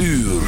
uur.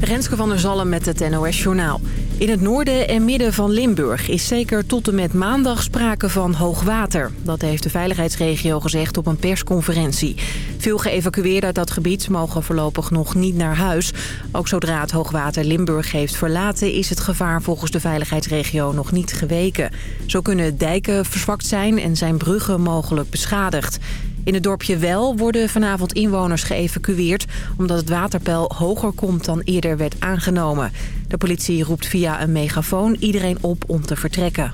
Renske van der Zalm met het NOS Journaal. In het noorden en midden van Limburg is zeker tot en met maandag sprake van hoogwater. Dat heeft de veiligheidsregio gezegd op een persconferentie. Veel geëvacueerden uit dat gebied mogen voorlopig nog niet naar huis. Ook zodra het hoogwater Limburg heeft verlaten... is het gevaar volgens de veiligheidsregio nog niet geweken. Zo kunnen dijken verzwakt zijn en zijn bruggen mogelijk beschadigd. In het dorpje Wel worden vanavond inwoners geëvacueerd... omdat het waterpeil hoger komt dan eerder werd aangenomen. De politie roept via een megafoon iedereen op om te vertrekken.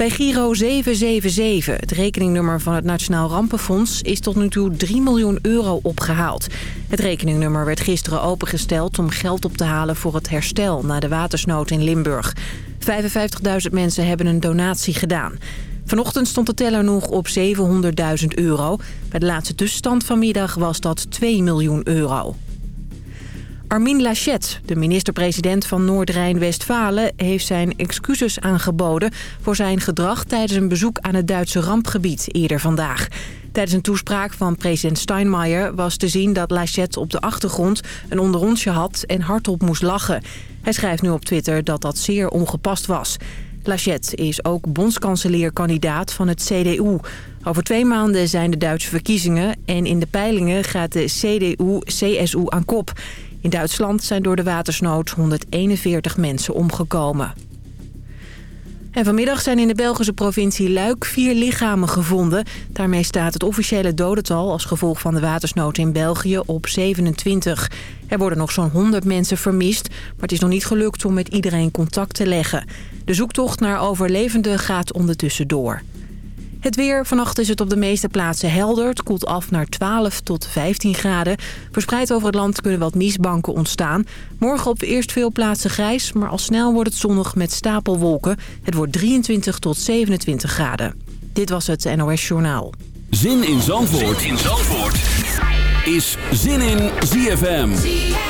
Bij Giro 777, het rekeningnummer van het Nationaal Rampenfonds... is tot nu toe 3 miljoen euro opgehaald. Het rekeningnummer werd gisteren opengesteld om geld op te halen voor het herstel... na de watersnood in Limburg. 55.000 mensen hebben een donatie gedaan. Vanochtend stond de teller nog op 700.000 euro. Bij de laatste tussenstand vanmiddag was dat 2 miljoen euro. Armin Laschet, de minister-president van Noord-Rijn-Westfalen... heeft zijn excuses aangeboden voor zijn gedrag... tijdens een bezoek aan het Duitse rampgebied eerder vandaag. Tijdens een toespraak van president Steinmeier was te zien dat Laschet op de achtergrond een onderrondje had en hardop moest lachen. Hij schrijft nu op Twitter dat dat zeer ongepast was. Lachette is ook bondskanselier-kandidaat van het CDU. Over twee maanden zijn de Duitse verkiezingen... en in de peilingen gaat de CDU-CSU aan kop. In Duitsland zijn door de watersnood 141 mensen omgekomen. En vanmiddag zijn in de Belgische provincie Luik vier lichamen gevonden. Daarmee staat het officiële dodental als gevolg van de watersnood in België op 27. Er worden nog zo'n 100 mensen vermist, maar het is nog niet gelukt om met iedereen contact te leggen. De zoektocht naar overlevenden gaat ondertussen door. Het weer. Vannacht is het op de meeste plaatsen helder. Het koelt af naar 12 tot 15 graden. Verspreid over het land kunnen wat mistbanken ontstaan. Morgen op eerst veel plaatsen grijs, maar al snel wordt het zonnig met stapelwolken. Het wordt 23 tot 27 graden. Dit was het NOS Journaal. Zin in Zandvoort, zin in Zandvoort. is Zin in ZFM.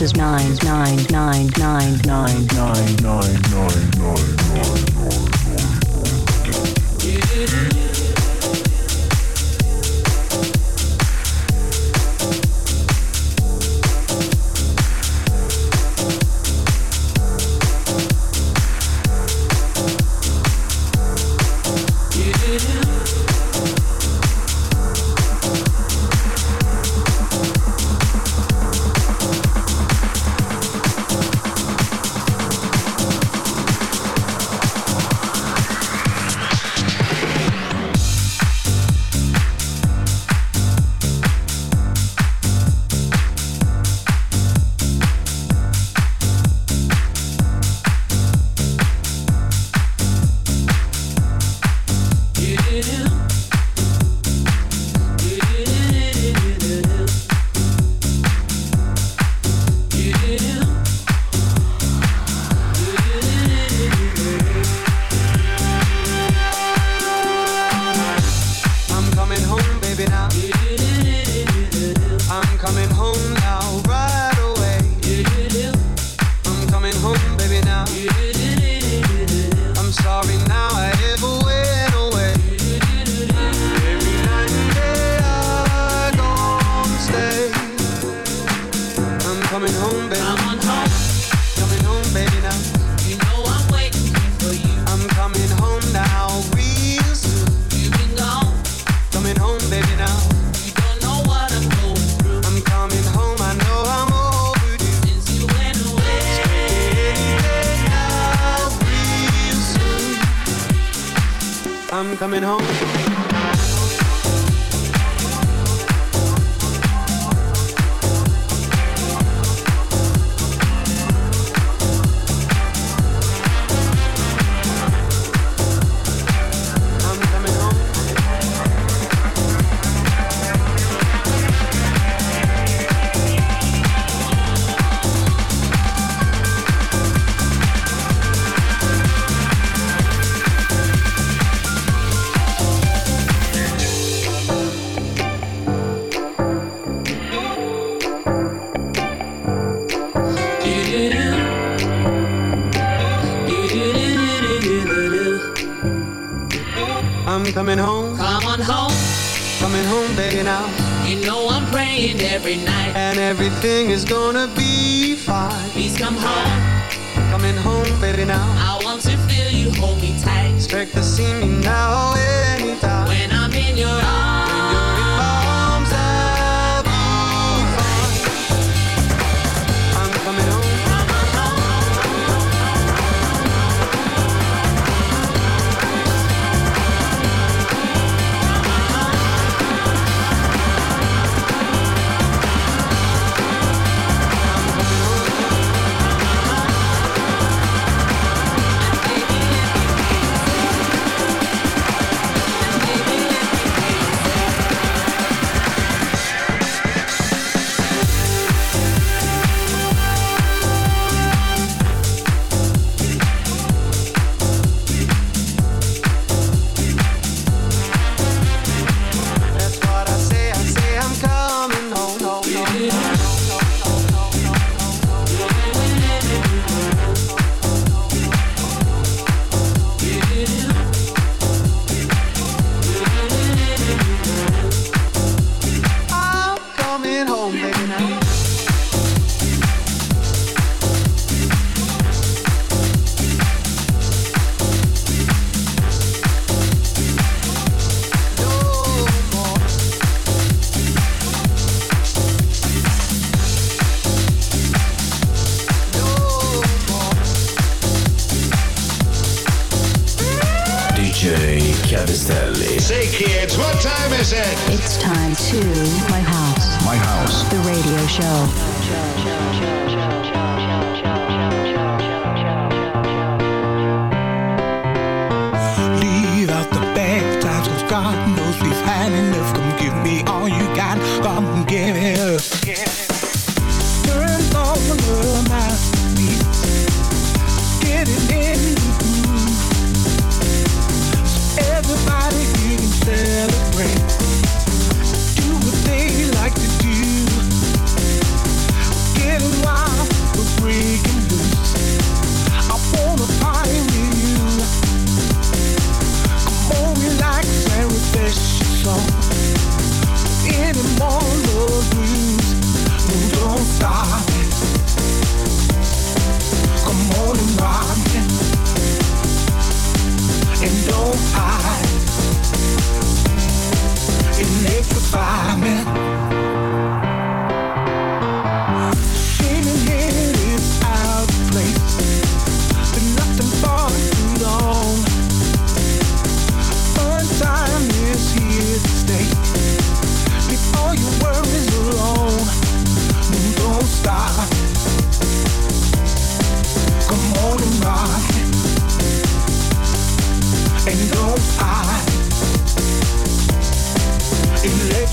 This is Nines. coming home. everything is gonna be fine. Please come home.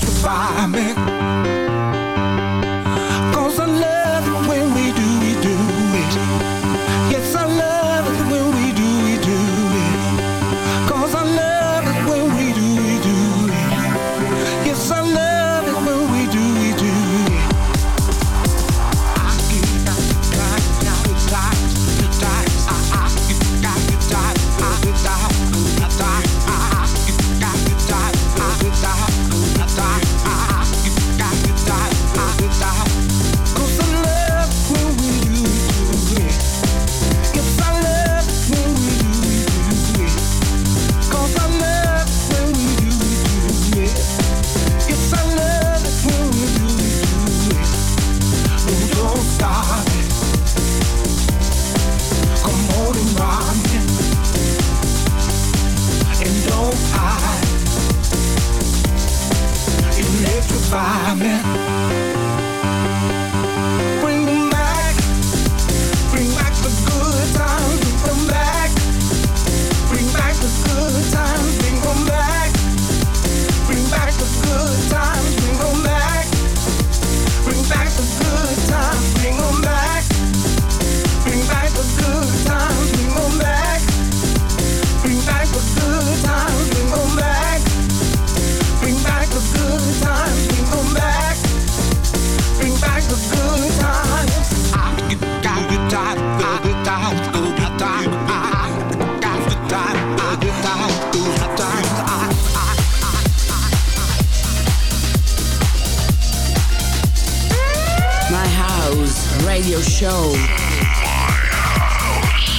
Electrify me.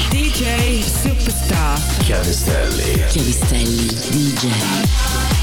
DJ Superstar. Chiavistelli. Chiavistelli DJ.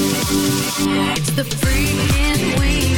It's the freaking weekend.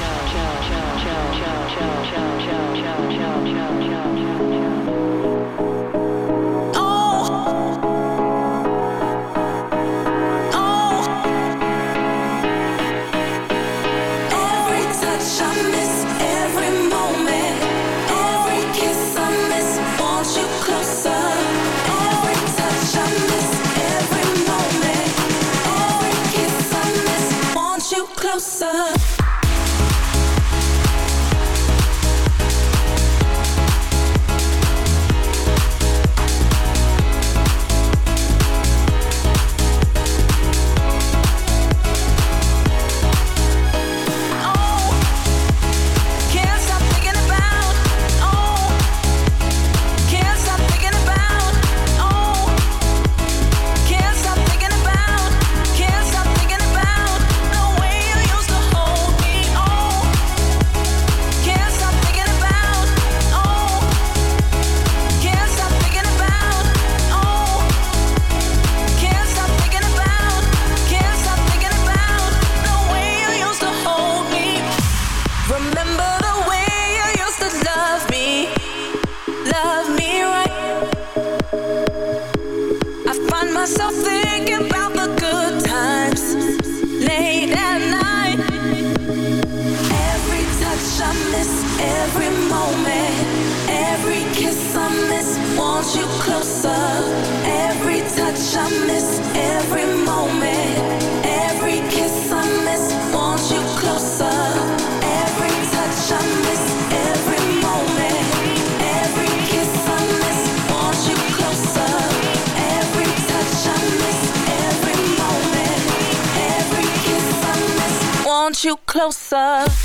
You closer.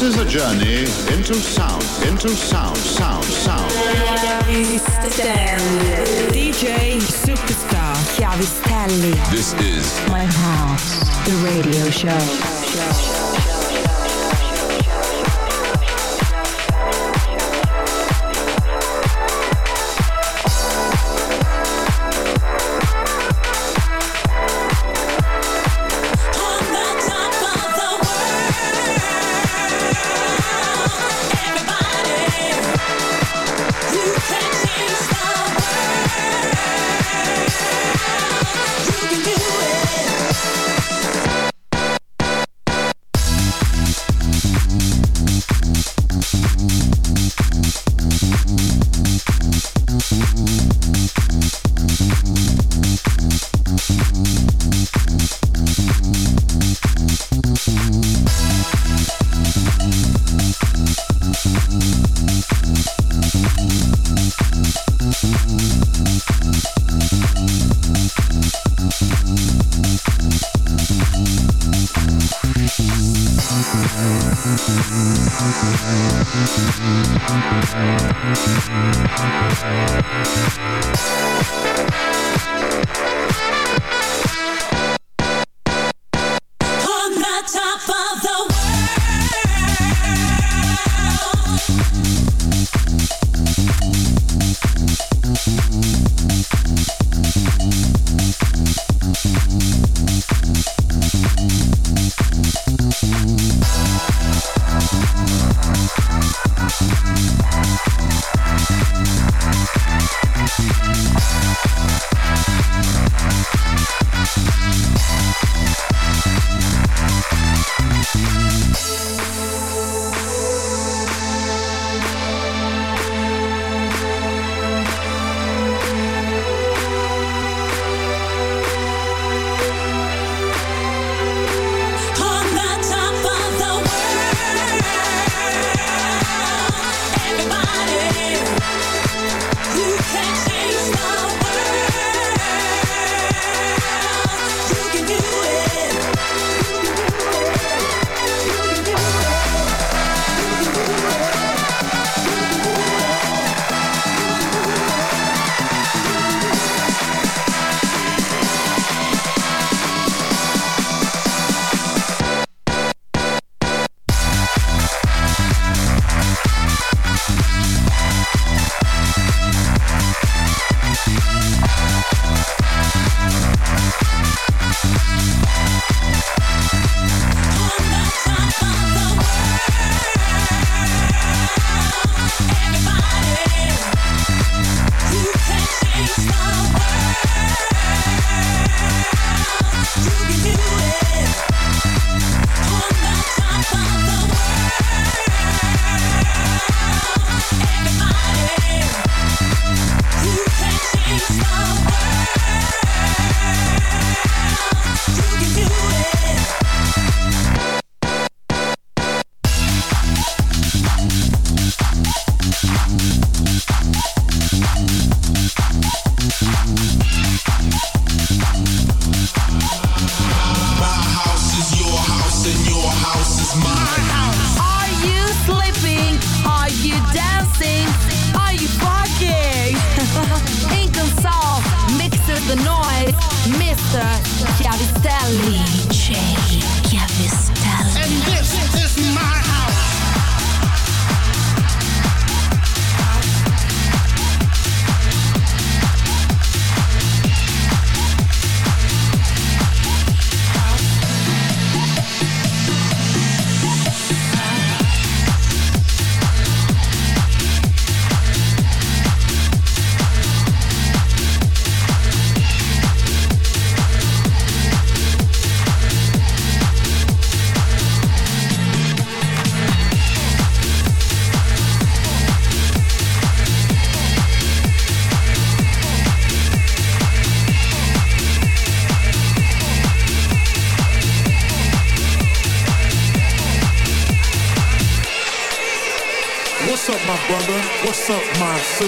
This is a journey into sound, into sound,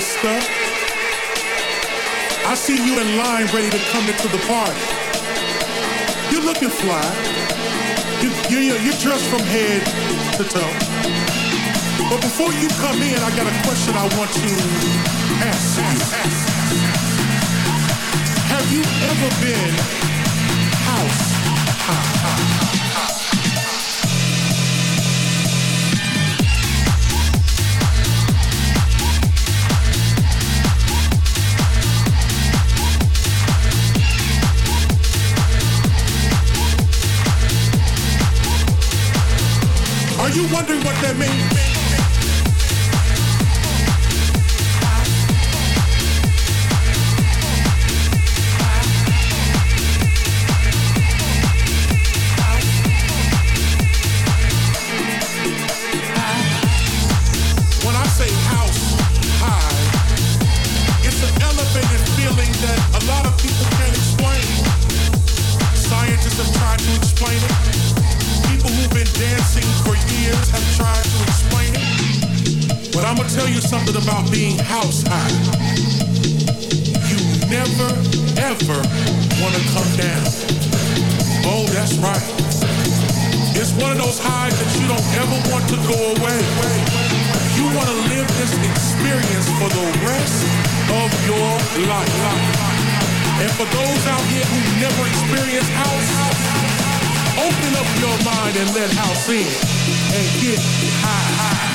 sister? I see you in line ready to come into the party. You're looking fly. You, you, you, you're dressed from head to toe. But before you come in, I got a question I want to ask you. Have you ever been house wondering what tell you something about being house high. You never ever wanna come down. Oh, that's right. It's one of those highs that you don't ever want to go away. You wanna live this experience for the rest of your life. And for those out here who never experienced house, Open up your mind and let house in and get high.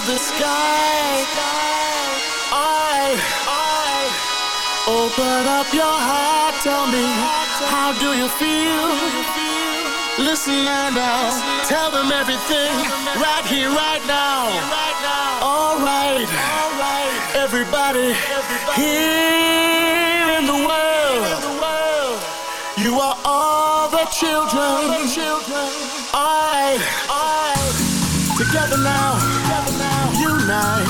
Of the sky. I, I, open up your heart, tell me, how do you feel? Listen and I'll tell them everything right here, right now. All right, everybody here in the world, you are all the children. I, I, together now, night